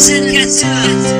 Jason Yatta.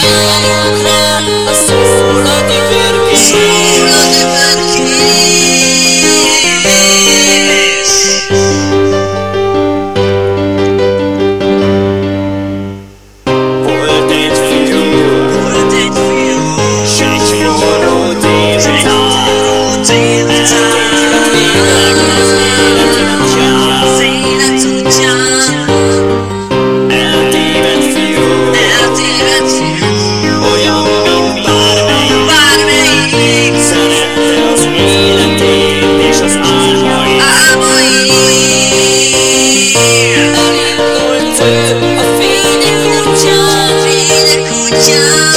Yeah, yeah, yeah. Yeah.